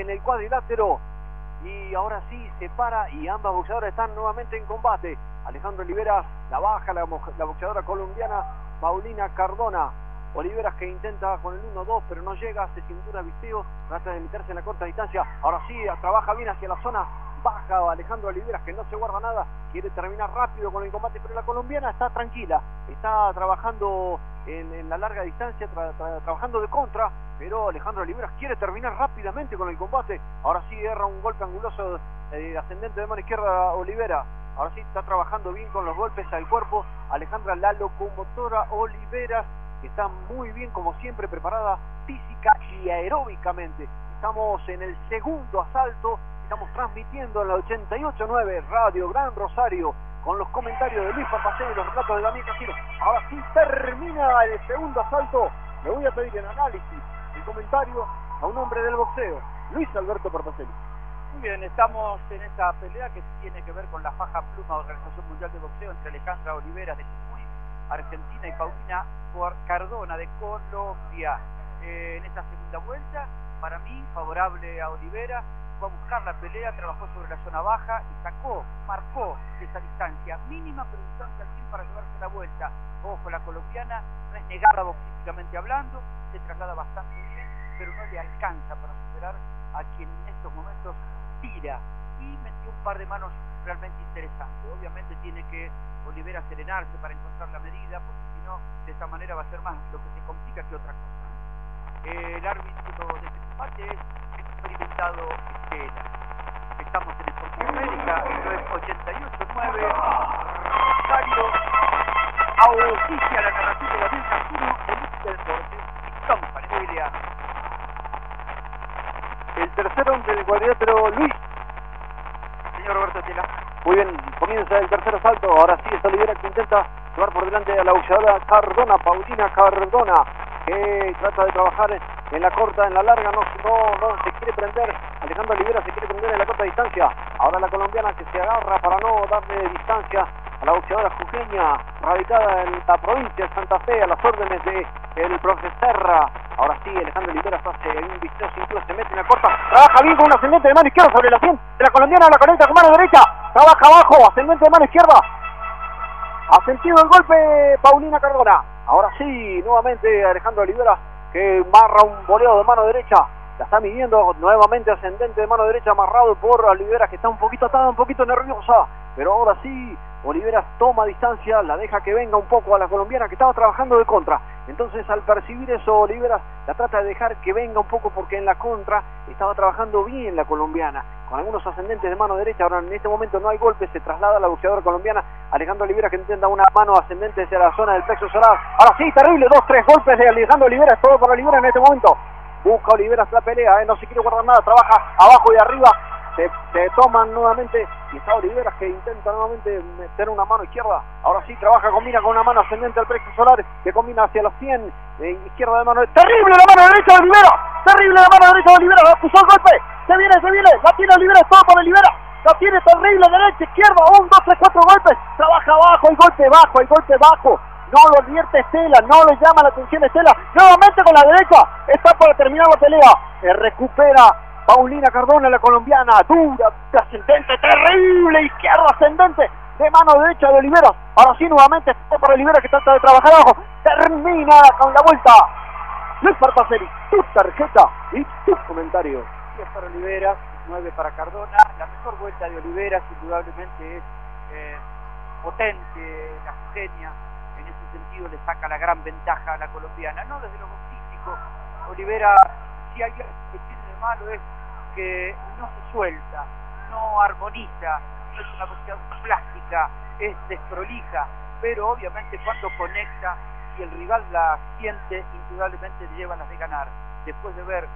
en el cuadrilátero y ahora sí se para y ambas boxeadoras están nuevamente en combate. Alejandro Oliveras la baja, la, la boxeadora colombiana Paulina Cardona. Oliveras que intenta con el 1-2 pero no llega, se cintura visteo, trata de meterse en la corta distancia. Ahora sí, trabaja bien hacia la zona baja Alejandro Oliveras que no se guarda nada, quiere terminar rápido con el combate, pero la colombiana está tranquila, está trabajando en, la larga distancia, trabajando de contra, pero Alejandro Oliveras quiere terminar rápidamente con el combate, ahora sí erra un golpe anguloso eh, ascendente de mano izquierda Olivera, ahora sí está trabajando bien con los golpes al cuerpo, Alejandra la locomotora Oliveras, está muy bien como siempre preparada física y aeróbicamente, estamos en el segundo asalto, Estamos transmitiendo en la 88.9 Radio Gran Rosario con los comentarios de Luis Papacé y los relatos de Daniel Casino. Ahora sí termina el segundo asalto. Le voy a pedir el análisis, el comentario a un hombre del boxeo, Luis Alberto Portacelli. Muy bien, estamos en esta pelea que tiene que ver con la faja pluma de Organización Mundial de Boxeo entre Alejandra Olivera de Jujuy, Argentina, y Paulina Cardona de Colombia. Eh, en esta segunda vuelta, para mí, favorable a Olivera, fue a buscar la pelea, trabajó sobre la zona baja y sacó, marcó esa distancia, mínima pero distancia al fin para llevarse la vuelta. Ojo, la colombiana no es negada boxísticamente hablando, se traslada bastante bien, pero no le alcanza para superar a quien en estos momentos tira y metió un par de manos realmente interesantes. Obviamente tiene que Olivera serenarse para encontrar la medida, porque si no, de esa manera va a ser más lo que se complica que otra cosa. El árbitro de este combate es experimentado Estela. Estamos en Sporting América, 88-9, Rosario, auspicia la narración de la 1, el del deporte, Tom Familia. El tercero entre el cuadrilátero Luis. Señor Roberto Estela. Muy bien, comienza el tercer asalto, ahora sí es Olivera que intenta llevar por delante a la boxeadora Cardona, Paulina Cardona, que trata de trabajar en la corta, en la larga, no, no, no se quiere prender, Alejandro Olivera se quiere prender en la corta distancia, ahora la colombiana que se agarra para no darle distancia a la boxeadora jujeña, radicada en la provincia de Santa Fe, a las órdenes de el profesor ahora sí, Alejandro Olivera hace un visteo cintura, se mete en la corta, trabaja bien con un ascendente de mano izquierda sobre la 100 de la colombiana, la conecta con mano derecha, trabaja abajo, ascendente de mano izquierda, ha sentido el golpe Paulina Cardona, ahora sí, nuevamente Alejandro Olivera que marra un voleo de mano derecha. La está midiendo nuevamente ascendente de mano derecha amarrado por Olivera que está un poquito atada, un poquito nerviosa. Pero ahora sí, Olivera toma distancia, la deja que venga un poco a la colombiana que estaba trabajando de contra. Entonces al percibir eso, Olivera la trata de dejar que venga un poco porque en la contra estaba trabajando bien la colombiana, con algunos ascendentes de mano derecha. Ahora en este momento no hay golpe, se traslada la boxeadora colombiana Alejandro Olivera que intenta una mano ascendente hacia la zona del plexo solar. Ahora sí, terrible, dos, tres golpes de Alejandro Olivera, es todo para Olivera en este momento. Busca Olivera la pelea, ¿eh? no se quiere guardar nada, trabaja abajo y arriba, se, toman nuevamente y está Olivera que intenta nuevamente meter una mano izquierda. Ahora sí trabaja, combina con una mano ascendente al plexo solar que combina hacia los 100, izquierda de mano. Terrible la mano derecha de Olivera, terrible la mano derecha de Olivera, puso el golpe, se viene, se viene, la tiene Olivera, todo para Olivera. La tiene terrible, derecha, izquierda, un, dos, tres, cuatro golpes. Trabaja abajo, el golpe bajo, el golpe bajo. No lo advierte Estela, no le llama la atención Estela. Nuevamente con la derecha, está para terminar la pelea. Se recupera Paulina Cardona, la colombiana, dura, ascendente, terrible, izquierda ascendente, de mano derecha de Olivera. Ahora sí, nuevamente, está para Olivera que trata de trabajar abajo. Termina con la vuelta. Luis Parpaceli, tu tarjeta y tu comentario. 10 para Olivera, 9 para Cardona. La mejor vuelta de Olivera, indudablemente, es eh, potente, la genia. Sentido, le saca la gran ventaja a la colombiana. No desde lo boxístico. Olivera, si hay algo que tiene de malo es que no se suelta, no armoniza, no es una cuestión plástica, es desprolija, pero obviamente cuando conecta y el rival la siente, indudablemente le lleva las de ganar. Después de ver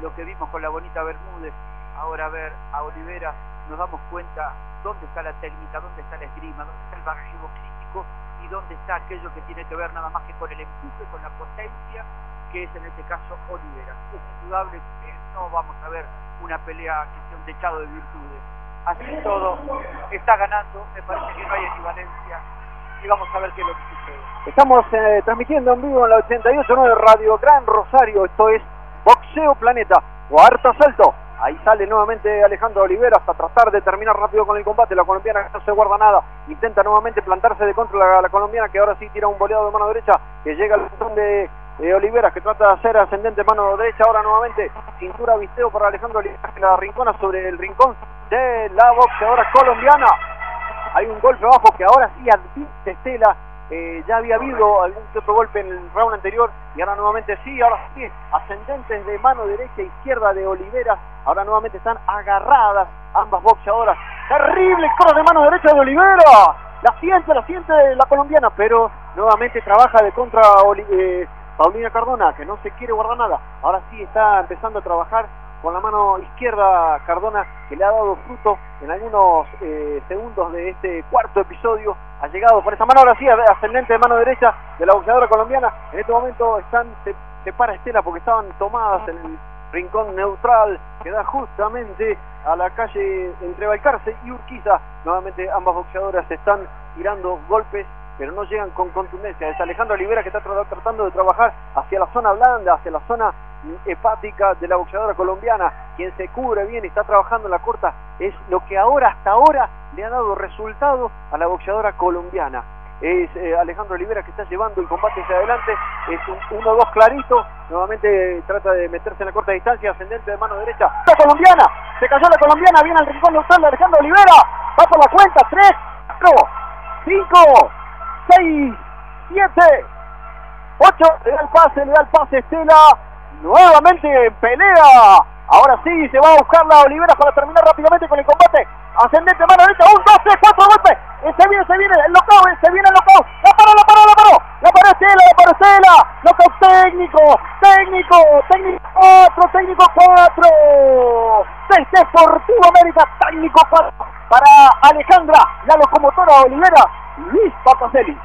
lo que vimos con la bonita Bermúdez, ahora ver a Olivera, nos damos cuenta dónde está la técnica, dónde está la esgrima, dónde está el bagaje boxístico y dónde está aquello que tiene que ver nada más que con el empuje, con la potencia, que es en este caso Olivera. Es indudable que no vamos a ver una pelea que sea un techado de virtudes. Así todo, está ganando, me parece que no hay equivalencia y vamos a ver qué es lo que sucede. Estamos eh, transmitiendo en vivo en la 88.9 Radio Gran Rosario, esto es Boxeo Planeta, cuarto asalto, Ahí sale nuevamente Alejandro Olivera hasta tratar de terminar rápido con el combate. La colombiana no se guarda nada. Intenta nuevamente plantarse de contra la, colombiana que ahora sí tira un boleado de mano derecha que llega al botón de, de Olivera que trata de hacer ascendente mano derecha. Ahora nuevamente cintura visteo para Alejandro Olivera que la rincona sobre el rincón de la boxeadora colombiana. Hay un golpe bajo que ahora sí advierte Estela eh, ya había habido algún otro golpe en el round anterior y ahora nuevamente sí, ahora sí, ascendentes de mano derecha e izquierda de Olivera, ahora nuevamente están agarradas ambas boxeadoras. Terrible cross de mano derecha de Olivera, la siente, la siente la colombiana, pero nuevamente trabaja de contra eh, Paulina Cardona, que no se quiere guardar nada, ahora sí está empezando a trabajar con la mano izquierda Cardona que le ha dado fruto en algunos eh, segundos de este cuarto episodio. Ha llegado por esa mano ahora sí ascendente de mano derecha de la boxeadora colombiana. En este momento están se, para Estela porque estaban tomadas en el rincón neutral que da justamente a la calle entre Balcarce y Urquiza. Nuevamente ambas boxeadoras están tirando golpes pero no llegan con contundencia. Es Alejandro Olivera que está tratando de trabajar hacia la zona blanda, hacia la zona hepática de la boxeadora colombiana, quien se cubre bien y está trabajando en la corta, es lo que ahora, hasta ahora, le ha dado resultado a la boxeadora colombiana. Es eh, Alejandro Olivera que está llevando el combate hacia adelante, es un 1-2 clarito, nuevamente trata de meterse en la corta distancia, ascendente de mano derecha. ¡La colombiana! Se cayó la colombiana, viene al rincón de Alejandro Olivera, va por la cuenta, 3, 4, 5, 6, 7, 8, le da el pase, le da el pase Estela, nuevamente en pelea. Ahora sí, se va a buscar la Olivera para terminar rápidamente con el combate. Ascendente, mano derecha, un, dos, tres, cuatro golpes. Se viene, se viene, el locao, se viene el locao. La paró, la paró, la paró. La paró Estela, la paró Estela. Locao técnico, técnico, técnico cuatro, técnico cuatro. Desde Deportivo América, técnico cuatro. Para Alejandra, la locomotora Olivera, Luis Papacelli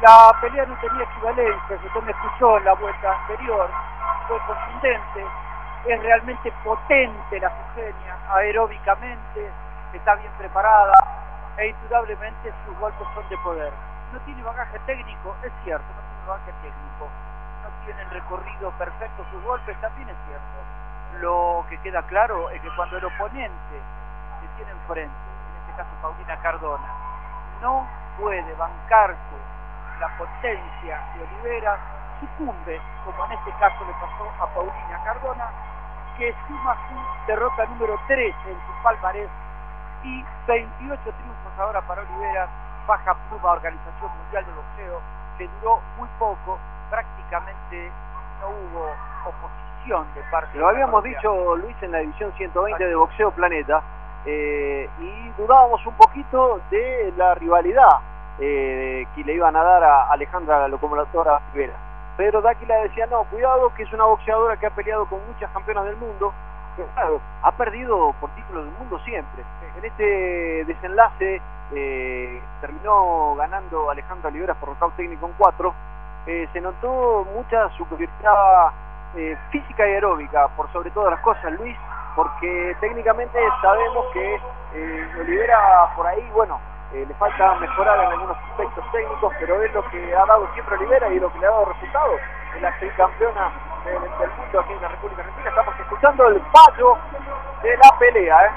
la pelea no tenía equivalencia, usted me escuchó en la vuelta anterior, fue contundente, es realmente potente la Fugenia, aeróbicamente, está bien preparada e indudablemente sus golpes son de poder. No tiene bagaje técnico, es cierto, no tiene bagaje técnico, no tienen recorrido perfecto sus golpes, también es cierto. Lo que queda claro es que cuando el oponente se tiene enfrente, en este caso Paulina Cardona, no puede bancarse la potencia de Olivera sucumbe, como en este caso le pasó a Paulina Cardona, que suma su derrota número 13 en su palmarés y 28 triunfos ahora para Olivera, baja pluma Organización Mundial de Boxeo, que duró muy poco, prácticamente no hubo oposición de parte Lo habíamos dicho, Luis, en la división 120 de Boxeo Planeta, eh, y dudábamos un poquito de la rivalidad eh, que le iban a dar a Alejandra la locomotora Rivera. Pero Dáquila decía, no, cuidado, que es una boxeadora que ha peleado con muchas campeonas del mundo, pero claro, ha perdido por títulos del mundo siempre. En este desenlace eh, terminó ganando Alejandra Olivera por nocaut técnico en 4. Eh, se notó mucha superioridad eh, física y aeróbica, por sobre todas las cosas, Luis, porque técnicamente sabemos que Olivera por ahí, bueno, eh, le falta mejorar en algunos aspectos técnicos, pero es lo que ha dado siempre Olivera y lo que le ha dado resultados. en la tricampeona del, del, mundo aquí en la República Argentina. Estamos escuchando el fallo de la pelea. ¿eh?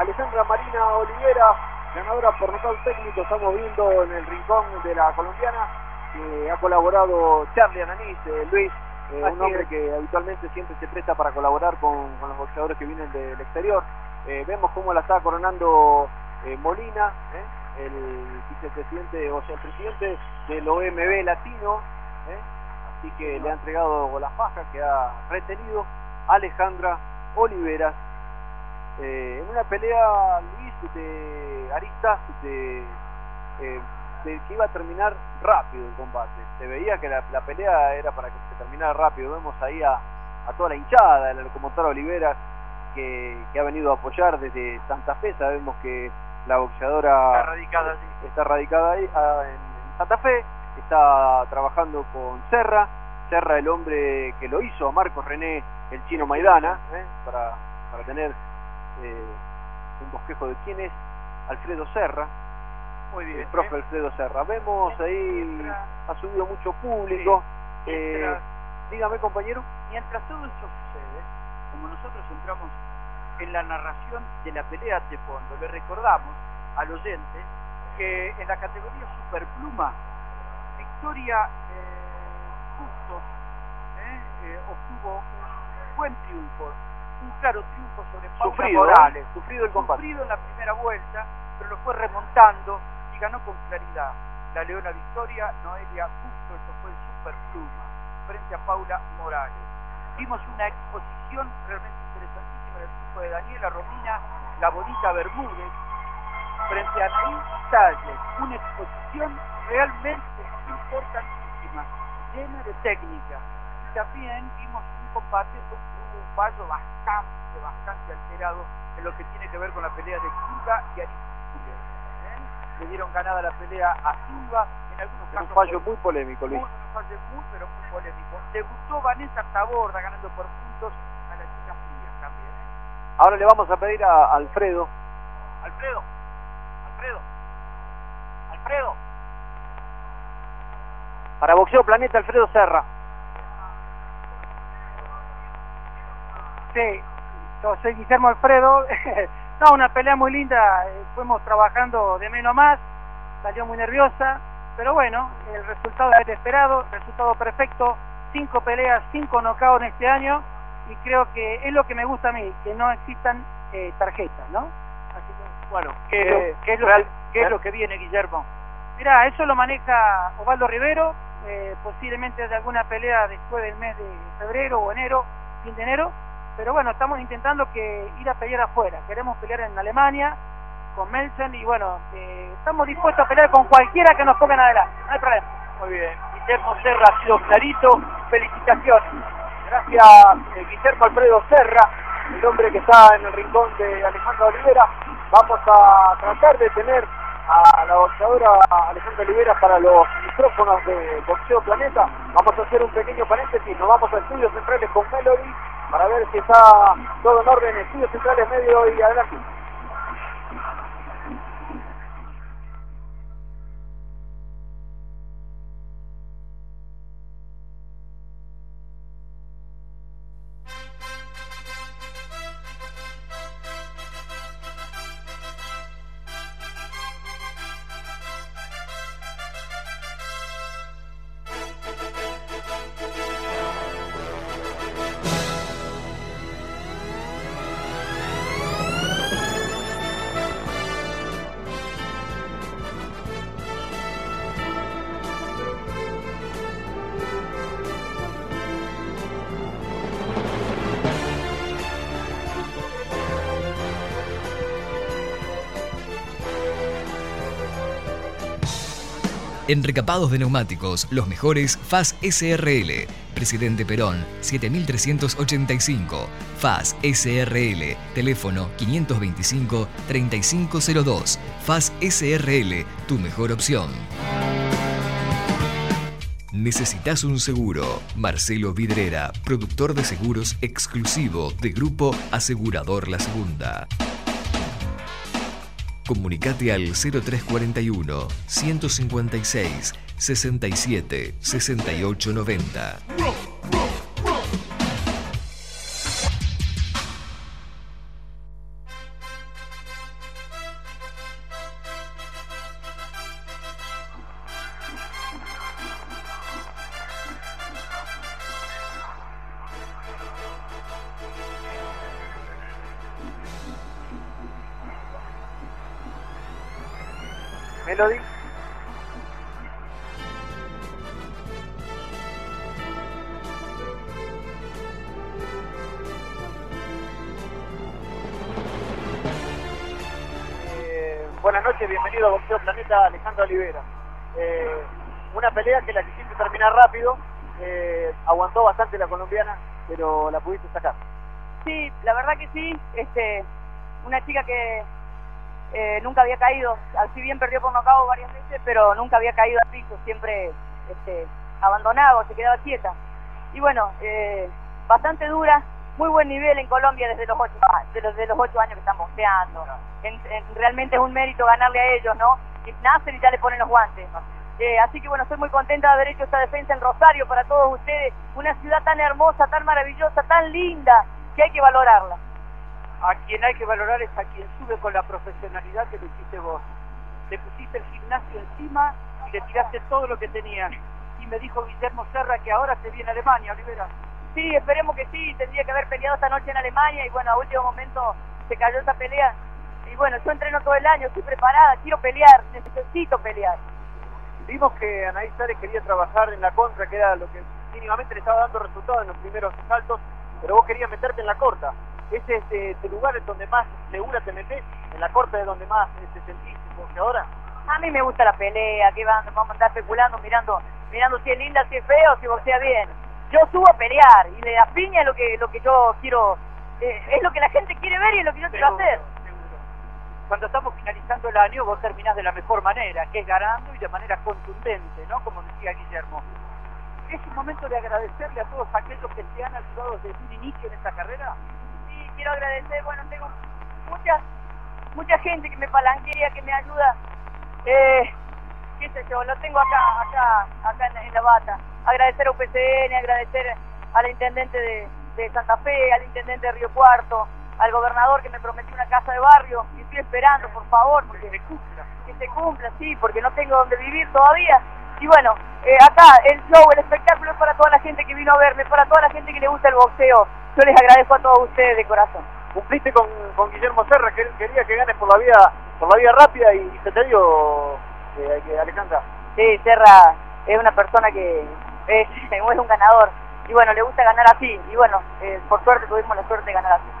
Alejandra Marina Olivera, ganadora por nocaut técnico, estamos viendo en el rincón de la colombiana, que ha colaborado Charlie Ananís, eh, Luis, eh, un hombre que habitualmente siempre se presta para colaborar con, los boxeadores que vienen del exterior. Eh, vemos cómo la está coronando eh, Molina, el vicepresidente, o sea, el presidente del OMB latino, así que le ha entregado la faja que ha retenido Alejandra Oliveras en una pelea, Luis, de aristas, de que iba a terminar rápido el combate. Se veía que la, pelea era para que se terminara rápido. Vemos ahí a, toda la hinchada de la locomotora Olivera que, ha venido a apoyar desde Santa Fe. Sabemos que la boxeadora está radicada, está radicada ahí ah, en Santa Fe, está trabajando con Serra. Serra, el hombre que lo hizo a Marcos René, el chino Maidana, ¿eh? para, para tener eh, un bosquejo de quién es Alfredo Serra, Muy bien, el profe ¿eh? Alfredo Serra. Vemos ahí, ha subido mucho público. Eh, dígame, compañero. Mientras todo eso sucede, como nosotros entramos en la narración de la pelea de fondo, le recordamos al oyente que en la categoría superpluma, Victoria eh, Justo eh, obtuvo un buen triunfo, un claro triunfo sobre Paula sufrido, Morales. Sufrido el combate. Sufrido en la primera vuelta, pero lo fue remontando ganó con claridad. La Leona Victoria, Noelia Justo, esto fue el superpluma, frente a Paula Morales. Vimos una exposición realmente interesantísima del grupo de Daniela Romina, la bonita Bermúdez, frente a Anaí Talles, una exposición realmente importantísima, llena de técnica. Y también vimos un combate con un fallo bastante, bastante alterado en lo que tiene que ver con la pelea de Silva y Aristóteles. Le dieron ganada la pelea a Silva, en algunos casos... Un fallo muy polémico, Luis. un fallo muy, pero muy polémico. Debutó Vanessa Taborda ganando por puntos a la chica fría también. ¿eh? Ahora le vamos a pedir a Alfredo. Alfredo. Alfredo. Alfredo. Para Boxeo Planeta, Alfredo Serra. Sí, yo soy Guillermo Alfredo. no, una pelea muy linda. Eh, fuimos trabajando de menos a más. Salió muy nerviosa. Pero bueno, el resultado es el esperado. Resultado perfecto. Cinco peleas, cinco knockouts en este año. Y creo que es lo que me gusta a mí, que no existan eh, tarjetas, ¿no? Bueno, ¿qué, es, lo, que, viene, Guillermo? Mira, eso lo maneja Osvaldo Rivero, eh, posiblemente de alguna pelea después del mes de febrero o enero, fin de enero, pero bueno, estamos intentando que ir a pelear afuera, queremos pelear en Alemania, con Melchen, y bueno, eh, estamos dispuestos a pelear con cualquiera que nos pongan adelante, no hay problema. Muy bien, Guillermo Serra ha sido clarito, felicitaciones. Gracias, eh, Guillermo Alfredo Serra, el hombre que está en el rincón de Alejandro Olivera. Vamos a tratar de tener a la boxeadora Alejandra Olivera para los micrófonos de Boxeo Planeta. Vamos a hacer un pequeño paréntesis, nos vamos a Estudios Centrales con Melody para ver si está todo en orden. Estudios Centrales medio y adelante. En recapados de neumáticos, los mejores FAS SRL. Presidente Perón, 7385. FAS SRL. Teléfono 525-3502. FAS SRL, tu mejor opción. ¿Necesitas un seguro? Marcelo Vidrera, productor de seguros exclusivo de Grupo Asegurador La Segunda. Comunicate al 0341 156 67 68 90. Buenas noches, bienvenido a Boxeo Planeta, Alejandro Olivera. Eh, una pelea que la quisiste terminar rápido, eh, aguantó bastante la colombiana, pero la pudiste sacar. Sí, la verdad que sí. Este, una chica que eh, nunca había caído, si bien perdió por nocaut varias veces, pero nunca había caído al piso, siempre este, abandonaba se quedaba quieta. Y bueno, bastante dura, muy buen nivel en Colombia desde los ocho, desde los, ocho años que están boxeando. realmente es un mérito ganarle a ellos, ¿no? nacen y ya le ponen los guantes. Eh, así que bueno, estoy muy contenta de haber hecho esta defensa en Rosario para todos ustedes. Una ciudad tan hermosa, tan maravillosa, tan linda, que hay que valorarla. A quien hay que valorar es a quien sube con la profesionalidad que lo hiciste vos. Le pusiste el gimnasio encima y le tiraste todo lo que tenías. Y me dijo Guillermo Serra que ahora se viene a Alemania, Olivera. Sí, esperemos que sí. Tendría que haber peleado esta noche en Alemania y bueno, a último momento se cayó esa pelea. Y bueno, yo entreno todo el año, estoy preparada, quiero pelear, necesito pelear. Vimos que Anaí Sárez quería trabajar en la contra, que era lo que mínimamente le estaba dando resultados en los primeros saltos, pero vos querías meterte en la corta. ¿Ese es este lugar es donde más segura te metes? ¿En la corta es donde más te sentís boxeadora? A mí me gusta la pelea, que van, vamos a andar especulando, mirando, mirando si es linda, si es feo, si boxea bien. Yo subo a pelear y de la piña es lo que, lo que yo quiero, eh, es lo que la gente quiere ver y es lo que yo quiero hacer cuando estamos finalizando el año vos terminás de la mejor manera, que es ganando y de manera contundente, ¿no? Como decía Guillermo. ¿Es un momento de agradecerle a todos aquellos que te han ayudado desde un inicio en esta carrera? Quiero agradecer, bueno, tengo mucha, mucha gente que me palanquea, que me ayuda. Eh, qué sé yo, lo tengo acá, acá, acá en, la bata. Agradecer a UPCN, agradecer al intendente de, de Santa Fe, al intendente de Río Cuarto, al gobernador que me prometió una casa de barrio y estoy esperando, por favor, porque se cumpla, que se cumpla, sí, porque no tengo donde vivir todavía. Y bueno, eh, acá el show, el espectáculo es para toda la gente que vino a verme, para toda la gente que le gusta el boxeo. Yo les agradezco a todos ustedes de corazón. Cumpliste con, con Guillermo Serra, que él quería que ganes por la vía, por la vía rápida y, se te dio, eh, Alejandra. Sí, Serra es una persona que es, es un ganador y bueno, le gusta ganar así y bueno, eh, por suerte tuvimos la suerte de ganar así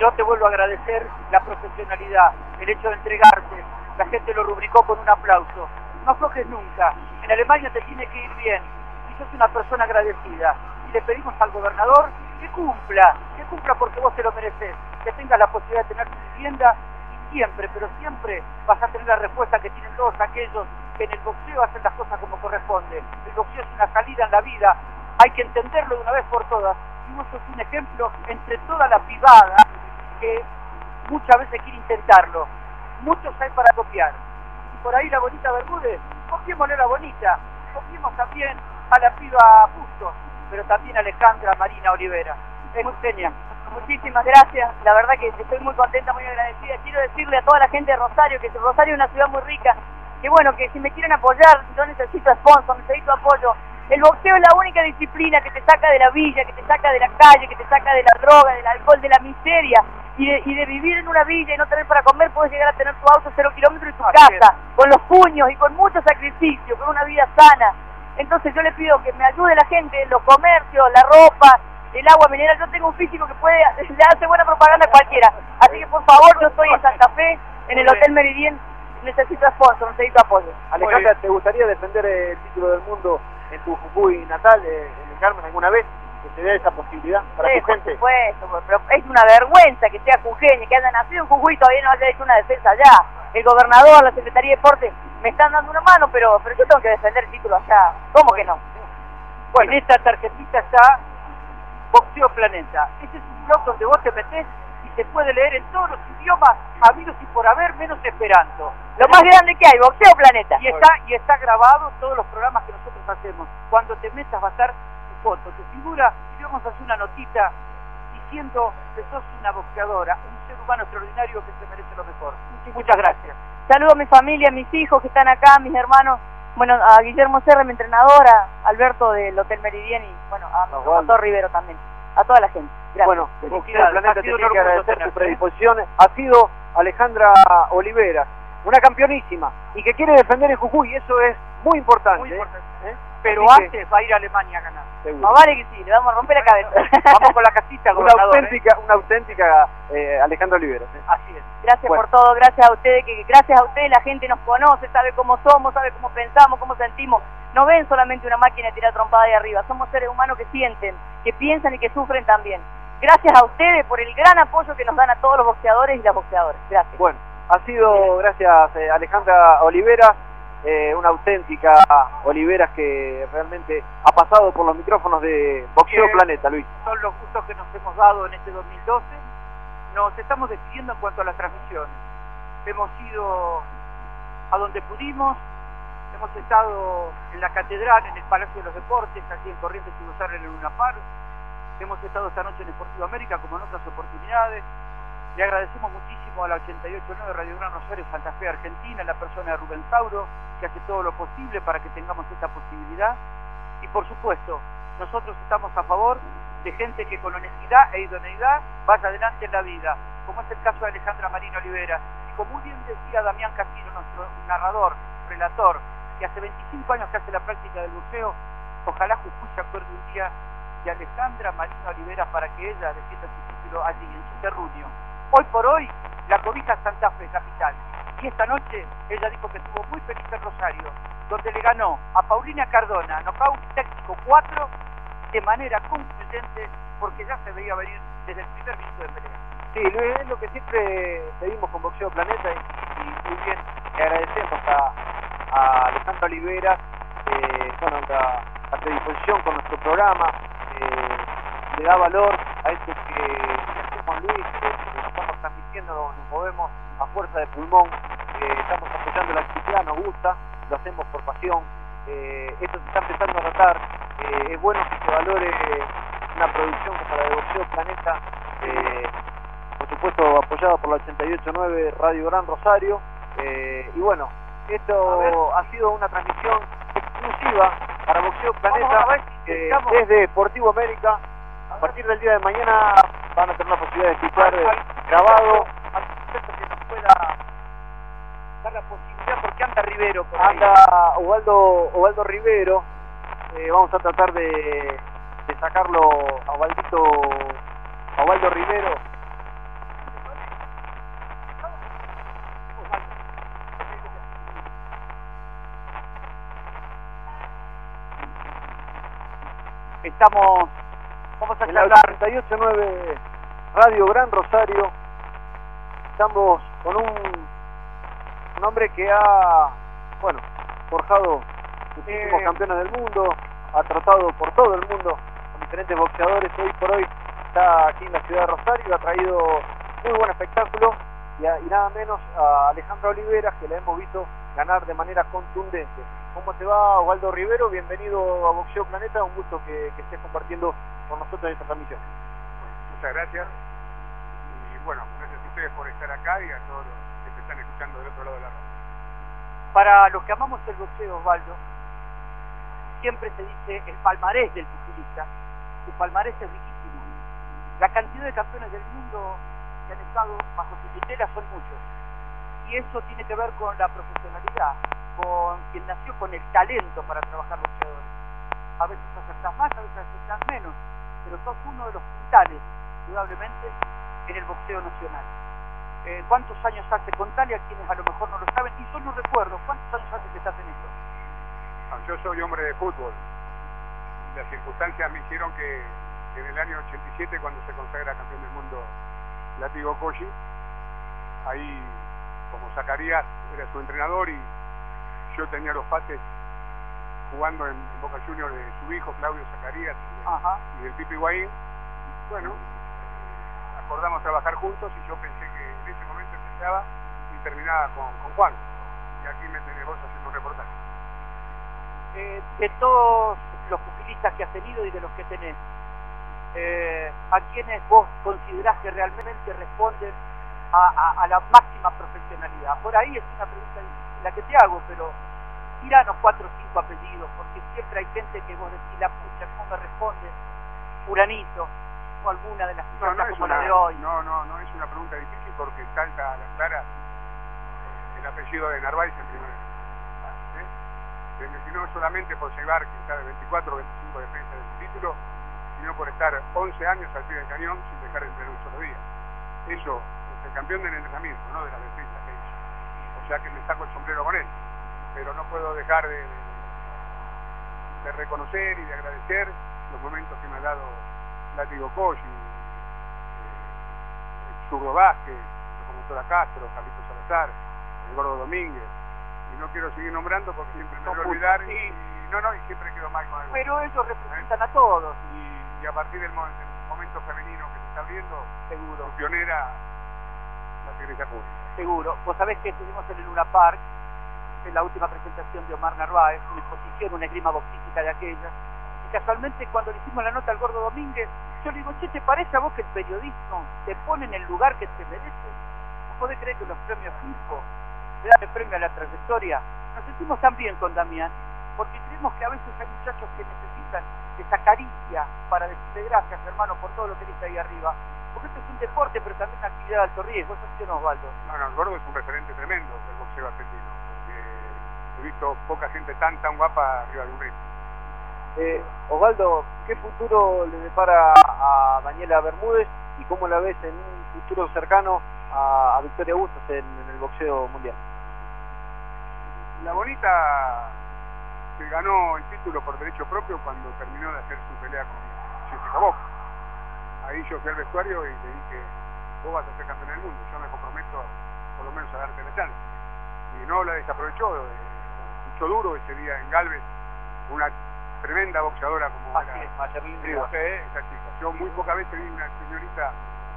yo te vuelvo a agradecer la profesionalidad, el hecho de entregarte. La gente lo rubricó con un aplauso. No aflojes nunca. En Alemania te tiene que ir bien. Y sos una persona agradecida. Y le pedimos al gobernador que cumpla, que cumpla porque vos te lo mereces. Que tengas la posibilidad de tener tu vivienda y siempre, pero siempre vas a tener la respuesta que tienen todos aquellos que en el boxeo hacen las cosas como corresponde. El boxeo es una salida en la vida. Hay que entenderlo de una vez por todas. Y vos sos un ejemplo entre toda la privada que muchas veces quiere intentarlo. Muchos hay para copiar. Por ahí la bonita Bermúdez, copiémosle la bonita, copiemos también a la piba Busto, pero también a Alejandra Marina Olivera. Es muy genial. Muchísimas gracias, la verdad que estoy muy contenta, muy agradecida. Quiero decirle a toda la gente de Rosario que Rosario es una ciudad muy rica, que bueno, que si me quieren apoyar, yo necesito sponsor, necesito apoyo. El boxeo es la única disciplina que te saca de la villa, que te saca de la calle, que te saca de la droga, del alcohol, de la miseria y de, vivir en una villa y no tener para comer, puedes llegar a tener tu auto cero kilómetros y tu casa, con los puños y con mucho sacrificio, con una vida sana. Entonces yo le pido que me ayude la gente, los comercios, la ropa, el agua mineral. Yo tengo un físico que puede, le hace buena propaganda a cualquiera. Así que por favor, yo estoy en Santa Fe, en el Hotel Meridien, necesito sponsor, necesito apoyo. Alejandra, ¿te gustaría defender el título del mundo en tu Jujuy natal, en el Carmen, alguna vez? que te dé esa posibilidad para tu gente. Por supuesto, pero es una vergüenza que sea jujeño, que haya nacido en Jujuy y todavía no haya hecho una defensa allá. El gobernador, la Secretaría de Deporte me están dando una mano, pero pero yo tengo que defender el título allá. ¿Cómo que no? Bueno, en esta tarjetita está Boxeo Planeta. Este es un blog donde vos te metés se puede leer en todos los idiomas habidos y por haber, menos esperando. Lo más grande que hay, Boxeo Planeta. Y está, y está grabado todos los programas que nosotros hacemos. Cuando te metas va a estar foto, tu figura, y vamos a hacer una notita diciendo que sos una boxeadora, un ser humano extraordinario que se merece lo mejor. Muchas gracias. Saludo a mi familia, a mis hijos que están acá, mis hermanos, bueno, a Guillermo Serra, mi entrenadora, Alberto del Hotel Meridien y bueno, a mi promotor Rivero también, a toda la gente. Gracias. Bueno, el planeta te tiene que agradecer tu predisposición. Ha sido Alejandra Olivera, una campeonísima y que quiere defender en Jujuy, eso es muy importante. Muy importante. ¿eh? pero antes va a ir a Alemania a ganar. Más vale que sí, le vamos a romper la cabeza. vamos con la casita, Una auténtica, una auténtica eh, Alejandro Olivera. Así es. Gracias por todo, gracias a ustedes, que gracias a ustedes la gente nos conoce, sabe cómo somos, sabe cómo pensamos, cómo sentimos. No ven solamente una máquina tirar trompada de arriba, somos seres humanos que sienten, que piensan y que sufren también. Gracias a ustedes por el gran apoyo que nos dan a todos los boxeadores y las boxeadoras. Gracias. Bueno, ha sido, gracias eh, Alejandra Olivera, eh, una auténtica Oliveras que realmente ha pasado por los micrófonos de Boxeo Planeta, Luis. Son los gustos que nos hemos dado en este 2012. Nos estamos decidiendo en cuanto a las transmisiones. Hemos sido a donde pudimos. Hemos estado en la catedral, en el Palacio de los Deportes, aquí en Corrientes y Rosar en una par. Hemos estado esta noche en Deportivo América como en otras oportunidades. Le agradecemos muchísimo a la 88.9 Radio Gran Rosario Santa Fe Argentina, la persona de Rubén Sauro, que hace todo lo posible para que tengamos esta posibilidad. Y por supuesto, nosotros estamos a favor de gente que con honestidad e idoneidad vaya adelante en la vida, como es el caso de Alejandra Marino Olivera. Y como bien decía Damián Casino, nuestro narrador, relator, que hace 25 años que hace la práctica del buceo, ojalá Jujuy se acuerde un día de Alejandra Marino Olivera para que ella defienda su título allí, en su terruño. Hoy por hoy, la cobija Santa Fe, capital. Y esta noche, ella dijo que estuvo muy feliz en Rosario, donde le ganó a Paulina Cardona, nocaut técnico 4, de manera concluyente, porque ya se veía venir desde el primer minuto de pelea. Sí, Luis, es lo que siempre pedimos con Boxeo Planeta y, y muy bien, le agradecemos a, a Alejandro Olivera, eh, bueno, la, la predisposición con nuestro programa, eh, le da valor a esto que, que Luis, que, que estamos transmitiendo, nos movemos a fuerza de pulmón, eh, estamos apoyando la actividad, nos gusta, lo hacemos por pasión, eh, esto se está empezando a eh, es bueno que se valore una producción como la de Boxeo Planeta, por supuesto apoyado por la 88.9 Radio Gran Rosario, y bueno, esto ha sido una transmisión exclusiva para Boxeo Planeta eh, desde Deportivo América. A partir del día de mañana van a tener la posibilidad de escuchar grabado. Al que nos pueda dar la posibilidad, porque anda Rivero por ahí. Anda Ubaldo, Ubaldo Rivero. Eh, vamos a tratar de, de sacarlo a Ubaldito, a Ubaldo Rivero. Estamos, vamos a En la charlar 88.9 Radio Gran Rosario. Estamos con un, un hombre que ha, bueno, forjado muchísimos Eh. campeones del mundo, ha tratado por todo el mundo con diferentes boxeadores. Hoy por hoy está aquí en la ciudad de Rosario, ha traído muy buen espectáculo y, a- y nada menos a Alejandro Oliveras, que le hemos visto ganar de manera contundente. ¿Cómo te va, Waldo Rivero? Bienvenido a Boxeo Planeta, un gusto que, que estés compartiendo con nosotros esta transmisión. Muchas gracias. Y bueno, gracias a ustedes por estar acá y a todos los que te están escuchando del otro lado de la radio. para los que amamos el boxeo, Osvaldo, siempre se dice el palmarés del pugilista. Su palmarés es riquísimo. La cantidad de campeones del mundo que han estado bajo su tutela son muchos. Y eso tiene que ver con la profesionalidad, con quien nació con el talento para trabajar boxeadores. A veces acertás más, a veces acertás menos, pero sos uno de los puntales, indudablemente, en el boxeo nacional. Eh, ¿Cuántos años hace? Contale a quienes a lo mejor no lo saben, y yo no recuerdo, ¿cuántos años hace que estás en esto? Ah, Yo soy hombre de fútbol. Las circunstancias me hicieron que en el año 87, cuando se consagra campeón del mundo Látigo Koji, ahí como Zacarías era su entrenador y yo tenía los pases jugando en Boca Juniors de su hijo Claudio Zacarías y de- Ajá. y del Pipi Higuaín. Bueno, acordamos trabajar juntos y yo pensé que en ese momento empezaba y terminaba con, con Juan. Y aquí me tenés vos haciendo un reportaje. Eh, de todos los pugilistas que has tenido y de los que tenés, eh, ¿a quienes vos considerás que realmente responden a, a- a la máxima profesionalidad? Por ahí es una pregunta difícil la que te hago, pero tiranos cuatro o cinco apellidos, porque siempre hay gente que vos decís, la pucha, ¿cómo me responde? Fulanito, o alguna de las No, no como una, la de hoy. no, no, no es una pregunta difícil porque salta a la clara el apellido de Narváez en primera. ¿eh? Eh, No solamente por llevar quizá de 24 o 25 defensas de su título, sino por estar 11 años al pie del cañón sin dejar de entrenar un solo día. Eso es el campeón del entrenamiento, no de la defensa que hizo. O sea que me saco el sombrero con él. Pero no puedo dejar de, de reconocer y de agradecer los momentos que me ha dado Látigo Cochi, eh, Zurdo Vázquez, el Promotora Castro, Carlitos Salazar, el Gordo Domínguez. Y no quiero seguir nombrando porque siempre me voy a olvidar sí. y, no, no, y siempre quedo mal con algo. Pero ellos representan a todos, y, y a partir del, mo- del momento femenino que se está abriendo, seguro. pionera, Seguro. Vos sabés que estuvimos en el Luna Park en la última presentación de Omar Narváez, una exposición, una esgrima boxística de aquella. Y casualmente cuando le hicimos la nota al Gordo Domínguez, yo le digo, che, ¿te parece a vos que el periodismo te pone en el lugar que te merece? ¿No podés creer que los premios Filpo le el premio a la trayectoria? Nos sentimos tan bien con Damián, porque creemos que a veces hay muchachos que necesitan esa caricia para decirle gracias, hermano, por todo lo que dice ahí arriba. Porque esto es un deporte, pero también una actividad de alto riesgo. ¿Eso sí no, Osvaldo? No, no, gordo es un referente tremendo del boxeo argentino, porque he visto poca gente tan, tan guapa arriba de un ring. Eh, Osvaldo, ¿qué futuro le depara a Daniela Bermúdez y cómo la ves en un futuro cercano a, a Victoria Bustos en, en el boxeo mundial? La bonita se ganó el título por derecho propio cuando terminó de hacer su pelea con Jessica Boca. Ahí yo fui al vestuario y le dije, vos vas a ser campeón del mundo, yo me comprometo por lo menos a darte la chance. Y no la desaprovechó, eh, luchó duro ese día en Galvez, una tremenda boxeadora como era Sí, esa chica. Yo muy pocas veces vi una señorita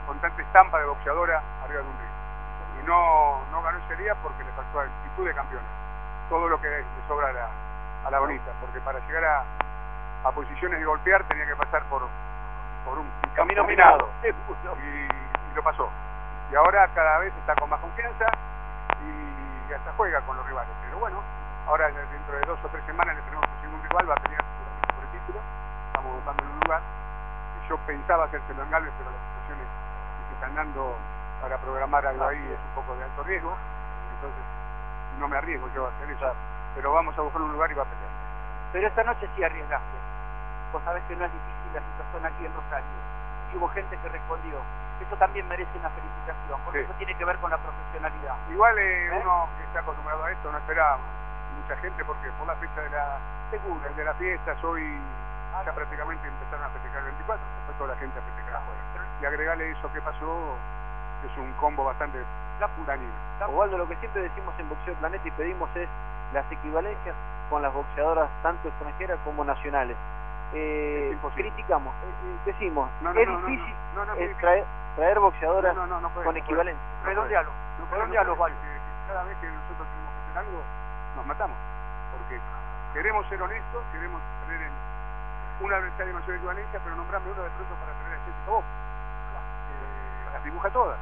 con tanta estampa de boxeadora arriba de un ring. Y no, no ganó ese día porque le faltó actitud de campeona. Todo lo que le sobra a la, a la bonita, porque para llegar a, a posiciones de golpear tenía que pasar por, por un Camino minado. minado. Y, y lo pasó. Y ahora cada vez está con más confianza y hasta juega con los rivales. Pero bueno, ahora dentro de dos o tres semanas le tenemos que conseguir un rival, va a pelear por el título. Estamos buscando en un lugar. Yo pensaba hacérselo en Galvez, pero las situaciones que se están dando para programar algo ahí es un poco de alto riesgo. Entonces no me arriesgo yo a hacer eso. Pero vamos a buscar un lugar y va a pelear. Pero esta noche sí arriesgaste. Vos sabés que no es difícil la situación aquí en Rosario. Y hubo gente que respondió. Eso también merece una felicitación, porque Sí. eso tiene que ver con la profesionalidad. Igual eh, ¿Eh? uno que está acostumbrado a esto no esperaba mucha gente porque por la fecha de la segunda de la fiesta hoy ya prácticamente empezaron a festejar el 24, fue toda la gente a festejar afuera. Y agregarle eso que pasó es un combo bastante dañino. Osvaldo, lo que siempre decimos en Boxeo Planeta y pedimos es las equivalencias con las boxeadoras tanto extranjeras como nacionales. Eh, Es criticamos, eh, eh, decimos, No, no, es difícil es traer, traer boxeadoras puede, con equivalencia. Redondealo. Redondealo, porque Cada vez que nosotros tenemos que hacer algo, nos matamos. Porque queremos ser honestos, queremos tener en una adversaria de mayor equivalencia, pero nombrarme uno de pronto para tener a Jessica Bob. Eh, las dibuja todas. Eh,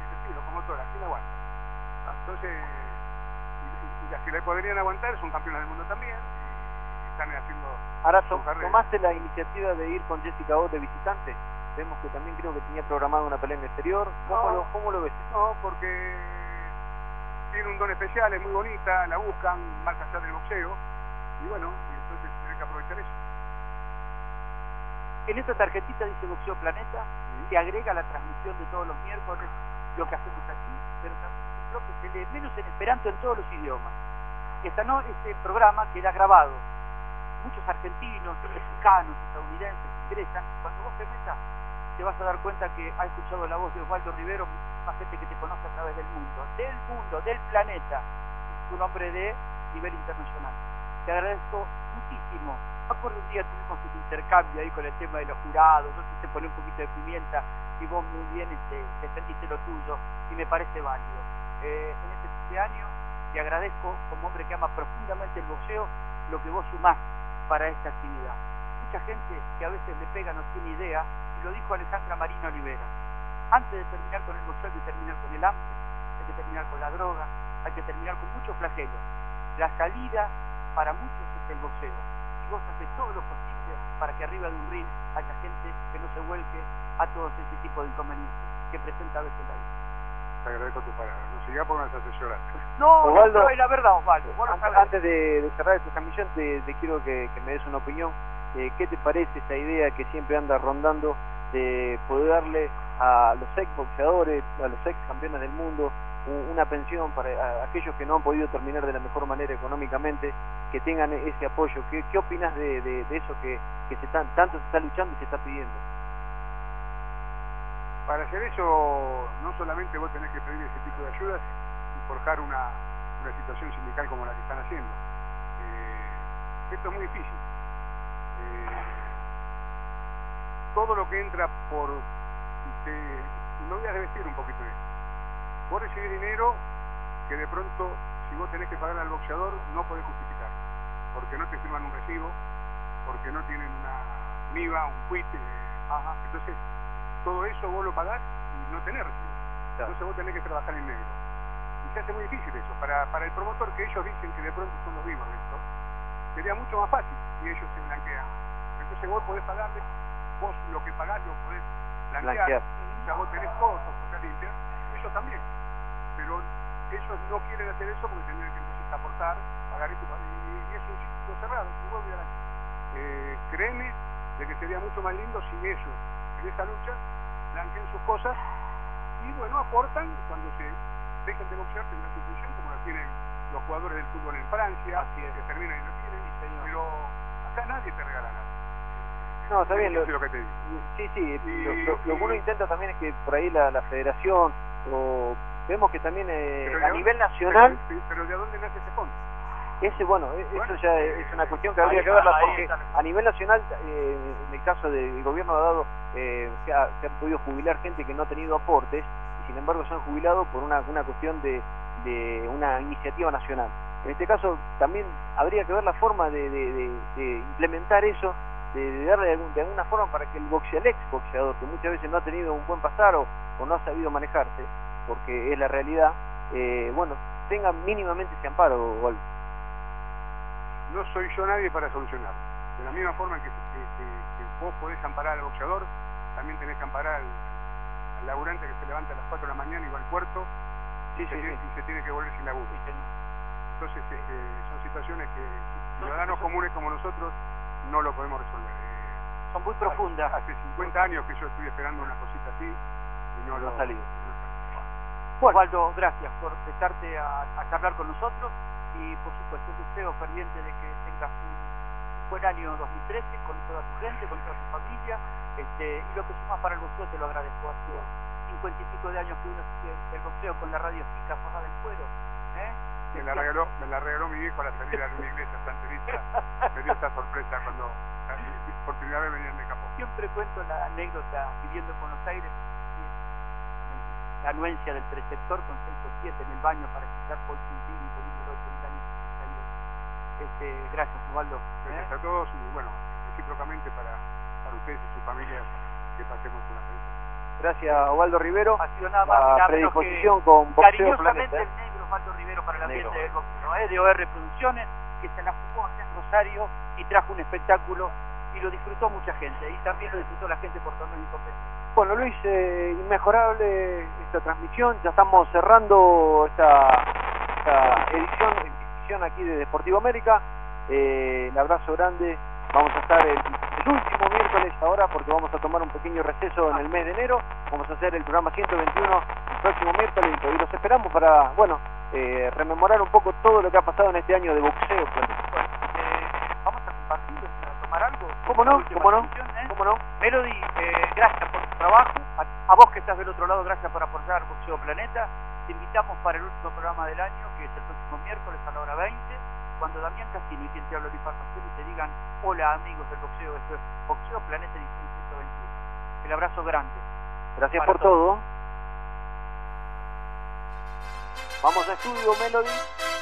dice, sí, locomotora, ¿quién aguanta? Entonces, y, y las que le podrían aguantar son campeonas del mundo también, están haciendo Ahora, carrera. ¿tomaste la iniciativa de ir con Jessica Ott de visitante? Vemos que también creo que tenía programada una pelea en el exterior. ¿Cómo, No. lo, cómo lo ves? No, porque tiene un don especial, es muy bonita, la buscan más allá del boxeo, y bueno, entonces tiene que aprovechar eso. En esta tarjetita dice Boxeo Planeta, se agrega la transmisión de todos los miércoles, lo que hacemos aquí, pero también creo que se lee menos en esperanto en todos los idiomas. Esta no, este programa queda grabado. Muchos argentinos, mexicanos, estadounidenses ingresan. Cuando vos te metas, te vas a dar cuenta que ha escuchado la voz de Osvaldo Rivero, muchísima gente que te conoce a través del mundo, del mundo, del planeta. Es un hombre de nivel internacional. Te agradezco muchísimo. Acuerdo un día tuvimos un intercambio ahí con el tema de los jurados, yo quise poner un poquito de pimienta y vos muy bien este, defendiste lo tuyo y me parece válido. Eh, en este año te agradezco como hombre que ama profundamente el boxeo lo que vos sumás para esta actividad. Mucha gente que a veces le pega no tiene idea, y lo dijo Alejandra Marino Olivera. Antes de terminar con el boxeo hay que terminar con el hambre, hay que terminar con la droga, hay que terminar con muchos flagelos. La salida para muchos es el boxeo. Y vos haces todo lo posible para que arriba de un ring haya gente que no se vuelque a todos ese tipo de inconvenientes que presenta a veces la vida. Te agradezco tu palabra. No sigas porque me vas a hacer llorar. No, Osvaldo, no, es la verdad, Osvaldo. Antes de, de cerrar esta transmisión, te, te quiero que, que me des una opinión. Eh, ¿Qué te parece esa idea que siempre anda rondando de poder darle a los ex boxeadores, a los ex campeones del mundo, una pensión para aquellos que no han podido terminar de la mejor manera económicamente, que tengan ese apoyo? ¿Qué, qué opinas de, de- de eso que, que se tan- tanto se está luchando y se está pidiendo? Para hacer eso, no solamente vos tenés que pedir ese tipo de ayudas y forjar una, una situación sindical como la que están haciendo. Eh, esto es muy difícil. Eh, todo lo que entra por... te- me voy a desvestir un poquito de esto. Vos recibís dinero que de pronto si vos tenés que pagar al boxeador, no podés justificar, porque no te firman un recibo, porque no tienen una MIVA, un quit, eh, entonces todo eso vos lo pagás y no tenés recibo. Entonces vos tenés que trabajar en negro. Y se hace muy difícil eso. Para, para el promotor que ellos dicen que de pronto son los vivos de esto, sería mucho más fácil si ellos se blanquean. Entonces vos podés pagarle, vos lo que pagás lo podés blanquear. O sea, vos tenés todo social limpia, ellos también. Pero ellos no quieren hacer eso porque tendrían que entonces aportar, pagar esto, y, y es un círculo cerrado, eh, créeme de que sería mucho más lindo si ellos en esa lucha sus cosas y bueno, aportan cuando se dejen de boxear tendrán función como la tienen los jugadores del fútbol en Francia, que terminan y no tienen, pero acá nadie te regala nada. No, está bien. Lo, que te digo. Sí, sí. lo, que uno intenta también es que por ahí la, la federación o vemos que también eh, a nivel nacional... Pero, ¿de dónde nace ese fondo? Ese, bueno, e, eso ya es una cuestión que habría que verla porque a nivel nacional, eh, en el caso del gobierno ha dado, eh, se, ha, se, podido jubilar gente que no ha tenido aportes y sin embargo se han jubilado por una, una cuestión de, de una iniciativa nacional. En este caso también habría que ver la forma de, de, de implementar eso, de, darle de, alguna forma para que el boxeador, ex boxeador, que muchas veces no ha tenido un buen pasar o, o no ha sabido manejarse, porque es la realidad, eh, bueno, tenga mínimamente ese amparo, Wolf. No soy yo nadie para solucionar. De la misma forma que, vos podés amparar al boxeador, también tenés que amparar al, laburante que se levanta a las 4 de la mañana y va al puerto y, se, tiene que volver sin laburo. Entonces este, son situaciones que ciudadanos comunes como nosotros no lo podemos resolver. Eh, son muy profundas. Hace 50 años que yo estoy esperando una cosita así y no, lo ha salido. Bueno. Osvaldo, gracias por prestarte a, a, charlar con nosotros y por supuesto deseo ferviente de que tengas un buen año 2013 con toda tu gente, con toda tu familia este, y lo que sumas para el boxeo te lo agradezco. Hace cincuenta y pico de años que uno el boxeo con la radio chica forrada del cuero. ¿eh? Me la, regaló, me la regaló mi viejo a la salida de una iglesia santerista. me dio esta sorpresa cuando por primera vez venía de capó. Siempre cuento la anécdota viviendo en Buenos Aires la anuencia del preceptor con 6 o 7 en el baño para escuchar Paul Quintín y Paul número 8 del año este, Gracias, Osvaldo. Gracias ¿eh? a todos y bueno, recíprocamente para, para ustedes y sus familias que pasemos una feliz. Gracias, Osvaldo Rivero. Ha sido nada más la predisposición con Boxeo Cariñosamente el negro Osvaldo Rivero para el ambiente del boxeo, ¿eh? de OR Producciones, que se la jugó en Rosario y trajo un espectáculo y lo disfrutó mucha gente y también lo disfrutó la gente por torneo incompleto. Bueno Luis, eh, inmejorable esta transmisión, ya estamos cerrando esta, esta edición, edición aquí de Deportivo América, eh, el abrazo grande, vamos a estar el, el, último miércoles ahora porque vamos a tomar un pequeño receso en el mes de enero, vamos a hacer el programa 121 el próximo miércoles y los esperamos para, bueno, eh, rememorar un poco todo lo que ha pasado en este año de boxeo. Bueno, eh, vamos a compartir, a tomar algo. ¿Cómo no? ¿Cómo no? ¿Cómo no? Melody, eh, gracias por tu trabajo. A, a, vos que estás del otro lado, gracias por apoyar Boxeo Planeta. Te invitamos para el último programa del año, que es el próximo miércoles a la hora 20, cuando Damián Casino y quien te habla Luis Farmacéutico te digan, hola amigos del boxeo, esto es Boxeo Planeta edición 121. El abrazo grande. Gracias por todo. Vamos a estudio, Melody.